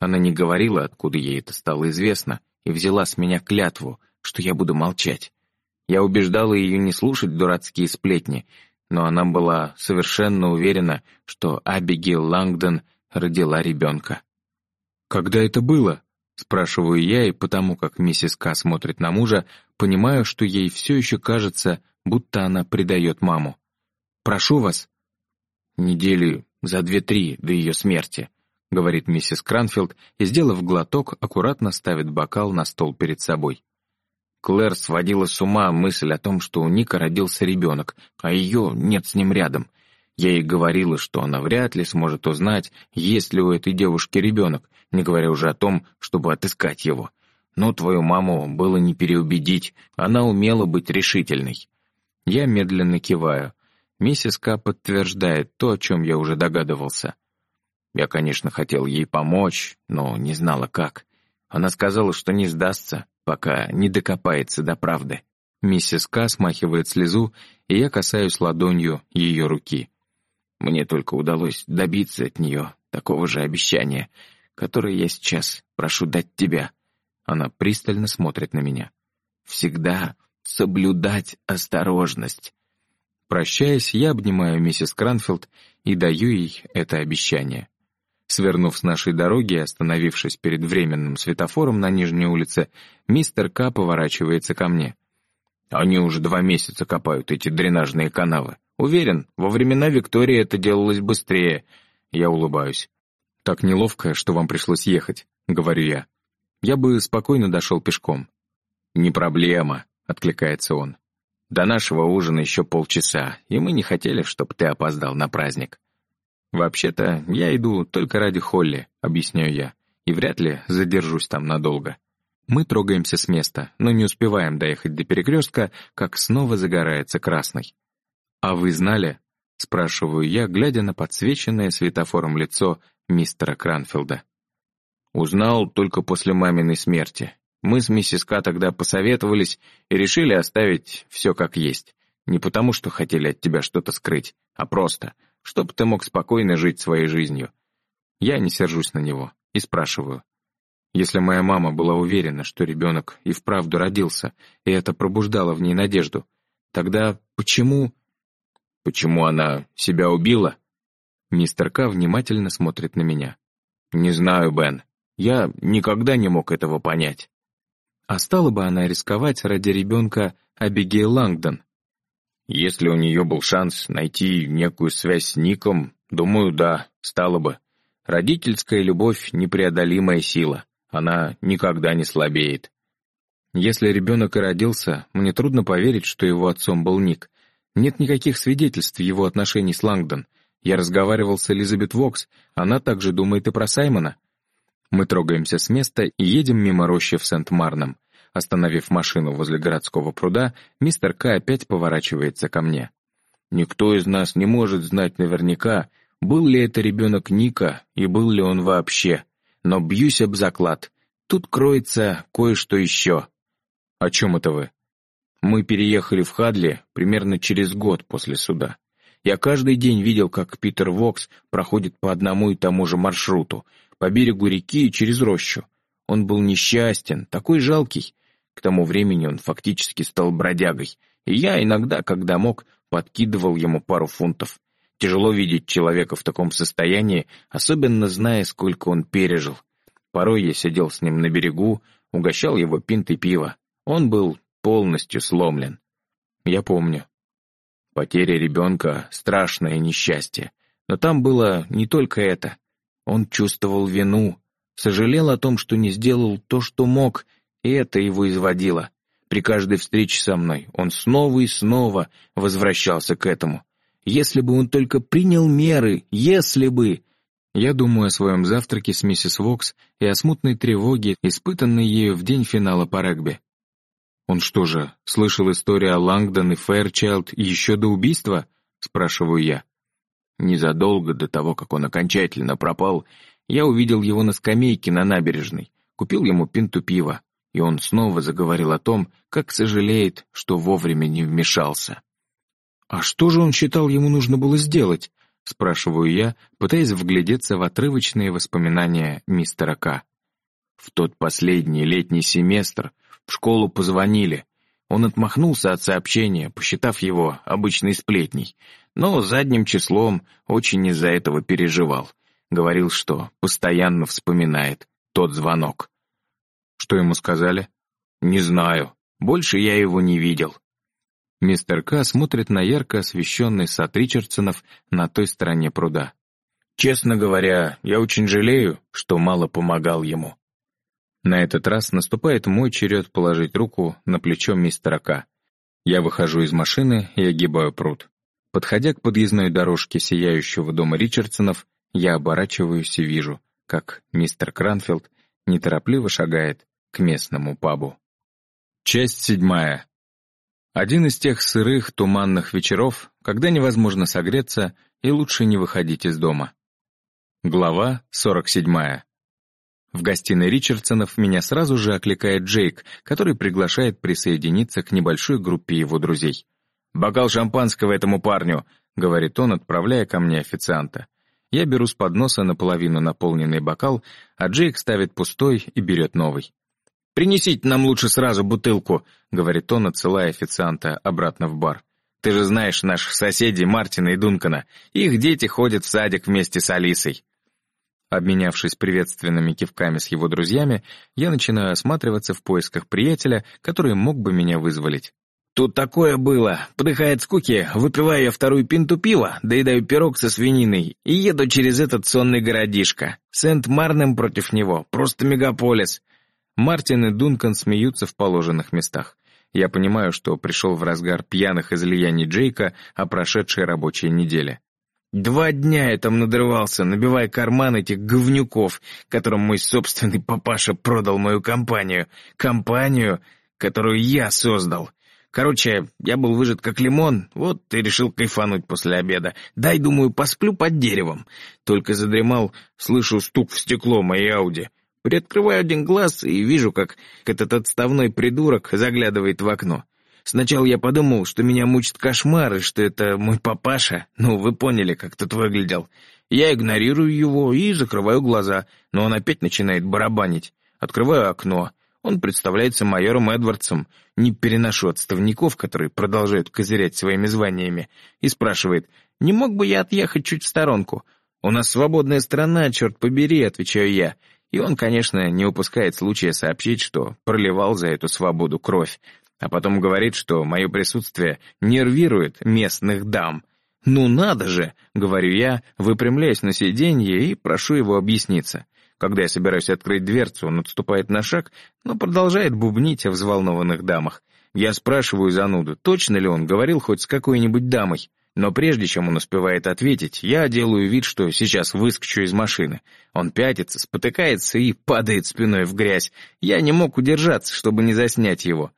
Она не говорила, откуда ей это стало известно, и взяла с меня клятву, что я буду молчать. Я убеждала ее не слушать дурацкие сплетни, но она была совершенно уверена, что Абигейл Лангдон родила ребенка. «Когда это было?» — спрашиваю я, и потому как миссис К смотрит на мужа, понимаю, что ей все еще кажется, будто она предает маму. «Прошу вас». «Недели за две-три до ее смерти», — говорит миссис Кранфилд и, сделав глоток, аккуратно ставит бокал на стол перед собой. Клэр сводила с ума мысль о том, что у Ника родился ребенок, а ее нет с ним рядом. Я ей говорила, что она вряд ли сможет узнать, есть ли у этой девушки ребенок, не говоря уже о том, чтобы отыскать его. Но твою маму было не переубедить, она умела быть решительной. Я медленно киваю. Миссис К подтверждает то, о чем я уже догадывался. Я, конечно, хотел ей помочь, но не знала как. Она сказала, что не сдастся, пока не докопается до правды. Миссис К смахивает слезу, и я касаюсь ладонью ее руки. Мне только удалось добиться от нее такого же обещания, которое я сейчас прошу дать тебя. Она пристально смотрит на меня. Всегда соблюдать осторожность. Прощаясь, я обнимаю миссис Кранфилд и даю ей это обещание. Свернув с нашей дороги и остановившись перед временным светофором на Нижней улице, мистер К поворачивается ко мне. «Они уже два месяца копают эти дренажные канавы. Уверен, во времена Виктории это делалось быстрее». Я улыбаюсь. «Так неловко, что вам пришлось ехать», — говорю я. «Я бы спокойно дошел пешком». «Не проблема», — откликается он. «До нашего ужина еще полчаса, и мы не хотели, чтобы ты опоздал на праздник». «Вообще-то, я иду только ради Холли», — объясняю я, «и вряд ли задержусь там надолго». Мы трогаемся с места, но не успеваем доехать до перекрестка, как снова загорается красный. «А вы знали?» — спрашиваю я, глядя на подсвеченное светофором лицо мистера Кранфилда. «Узнал только после маминой смерти. Мы с миссис К тогда посоветовались и решили оставить все как есть. Не потому, что хотели от тебя что-то скрыть, а просто — чтобы ты мог спокойно жить своей жизнью. Я не сержусь на него и спрашиваю. Если моя мама была уверена, что ребенок и вправду родился, и это пробуждало в ней надежду, тогда почему... Почему она себя убила? Мистер К внимательно смотрит на меня. Не знаю, Бен. Я никогда не мог этого понять. А стала бы она рисковать ради ребенка Абигейл Лангдон? Если у нее был шанс найти некую связь с Ником, думаю, да, стало бы. Родительская любовь — непреодолимая сила. Она никогда не слабеет. Если ребенок и родился, мне трудно поверить, что его отцом был Ник. Нет никаких свидетельств его отношений с Лангдон. Я разговаривал с Элизабет Вокс, она также думает и про Саймона. Мы трогаемся с места и едем мимо рощи в Сент-Марном. Остановив машину возле городского пруда, мистер К опять поворачивается ко мне. «Никто из нас не может знать наверняка, был ли это ребенок Ника и был ли он вообще. Но бьюсь об заклад. Тут кроется кое-что еще». «О чем это вы?» «Мы переехали в Хадли примерно через год после суда. Я каждый день видел, как Питер Вокс проходит по одному и тому же маршруту, по берегу реки и через рощу. Он был несчастен, такой жалкий. К тому времени он фактически стал бродягой, и я иногда, когда мог, подкидывал ему пару фунтов. Тяжело видеть человека в таком состоянии, особенно зная, сколько он пережил. Порой я сидел с ним на берегу, угощал его пинтой пива. Он был полностью сломлен. Я помню. Потеря ребенка — страшное несчастье. Но там было не только это. Он чувствовал вину, Сожалел о том, что не сделал то, что мог, это его изводило. При каждой встрече со мной он снова и снова возвращался к этому. Если бы он только принял меры, если бы... Я думаю о своем завтраке с миссис Вокс и о смутной тревоге, испытанной ею в день финала по регби. «Он что же, слышал историю о Лангдон и Фэрчайлд еще до убийства?» — спрашиваю я. Незадолго до того, как он окончательно пропал, я увидел его на скамейке на набережной, купил ему пинту пива, и он снова заговорил о том, как сожалеет, что вовремя не вмешался. «А что же он считал ему нужно было сделать?» — спрашиваю я, пытаясь вглядеться в отрывочные воспоминания мистера К. В тот последний летний семестр в школу позвонили. Он отмахнулся от сообщения, посчитав его обычной сплетней, но задним числом очень из-за этого переживал. Говорил, что постоянно вспоминает тот звонок. Что ему сказали? Не знаю. Больше я его не видел. Мистер К. смотрит на ярко освещенный сад Ричардсонов на той стороне пруда. Честно говоря, я очень жалею, что мало помогал ему. На этот раз наступает мой черед положить руку на плечо мистера К. Я выхожу из машины и огибаю пруд. Подходя к подъездной дорожке сияющего дома Ричардсонов, я оборачиваюсь и вижу, как мистер Кранфилд неторопливо шагает к местному пабу. Часть седьмая. Один из тех сырых, туманных вечеров, когда невозможно согреться и лучше не выходить из дома. Глава сорок седьмая. В гостиной Ричардсонов меня сразу же окликает Джейк, который приглашает присоединиться к небольшой группе его друзей. «Бокал шампанского этому парню», — говорит он, отправляя ко мне официанта. Я беру с подноса наполовину наполненный бокал, а Джейк ставит пустой и берет новый. «Принесите нам лучше сразу бутылку», — говорит он, отсылая официанта обратно в бар. «Ты же знаешь наших соседей Мартина и Дункана. Их дети ходят в садик вместе с Алисой». Обменявшись приветственными кивками с его друзьями, я начинаю осматриваться в поисках приятеля, который мог бы меня вызволить. Тут такое было. Подыхая от скуки, выпиваю я вторую пинту пива, доедаю пирог со свининой и еду через этот сонный городишко. Сент-Марнем против него. Просто мегаполис. Мартин и Дункан смеются в положенных местах. Я понимаю, что пришел в разгар пьяных излияний Джейка о прошедшей рабочей неделе. Два дня я там надрывался, набивая карман этих говнюков, которым мой собственный папаша продал мою компанию. Компанию, которую я создал. Короче, я был выжат как лимон, вот и решил кайфануть после обеда. Дай, думаю, посплю под деревом. Только задремал, слышу стук в стекло моей Ауди. Приоткрываю один глаз и вижу, как этот отставной придурок заглядывает в окно. Сначала я подумал, что меня мучит кошмар, и что это мой папаша. Ну, вы поняли, как тут выглядел. Я игнорирую его и закрываю глаза, но он опять начинает барабанить. Открываю окно. Он представляется майором Эдвардсом. Не переношу отставников, которые продолжают козырять своими званиями. И спрашивает, не мог бы я отъехать чуть в сторонку? «У нас свободная страна, черт побери», — отвечаю я. И он, конечно, не упускает случая сообщить, что проливал за эту свободу кровь а потом говорит, что мое присутствие нервирует местных дам. «Ну надо же!» — говорю я, выпрямляясь на сиденье и прошу его объясниться. Когда я собираюсь открыть дверцу, он отступает на шаг, но продолжает бубнить о взволнованных дамах. Я спрашиваю зануду, точно ли он говорил хоть с какой-нибудь дамой. Но прежде чем он успевает ответить, я делаю вид, что сейчас выскочу из машины. Он пятится, спотыкается и падает спиной в грязь. Я не мог удержаться, чтобы не заснять его.